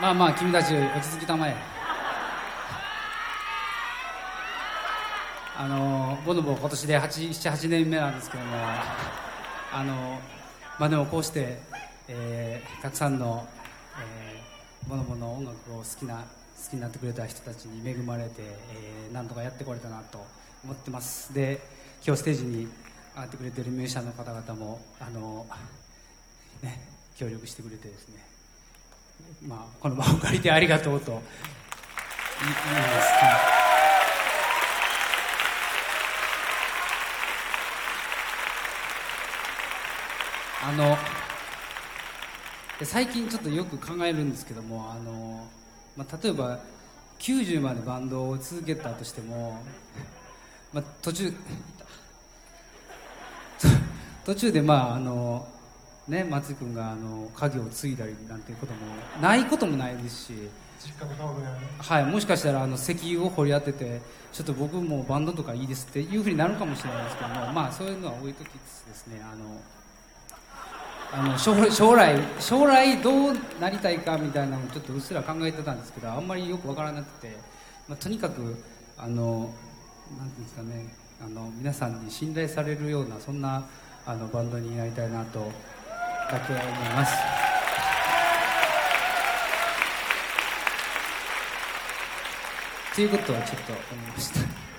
まあまあ君たち落ち着きたまえ。あのボノボ今年で78年目なんですけどもあのまあでもこうして、えーたくさんの、えーボノボの音楽を好きな好きになってくれた人たちに恵まれて、えーなんとかやってこれたなと思ってます。で今日ステージに上がってくれてるミュージシャンの方々もあのね協力してくれてですねまあ、この場を借りてありがとうと。言います、はいあの最近ちょっとよく考えるんですけどもあの、まあ、例えば90までバンドを続けたとしても、まあ、途中途中でまああのね松井君があの家業を継いだりなんていうこともないこともないですし。はい、もしかしたらあの石油を掘り当ててちょっと僕もバンドとかいいですっていうふうになるかもしれないですけどもまあそういうのは置いときつつですねあのあの将来将来どうなりたいかみたいなのをちょっとうっすら考えてたんですけどあんまりよくわからなくて、まあ、とにかくあのなんていうんですかねあの皆さんに信頼されるようなそんなあのバンドになりたいなとだけ思います。ということはちょっと思いました。